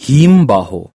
হিমবাহ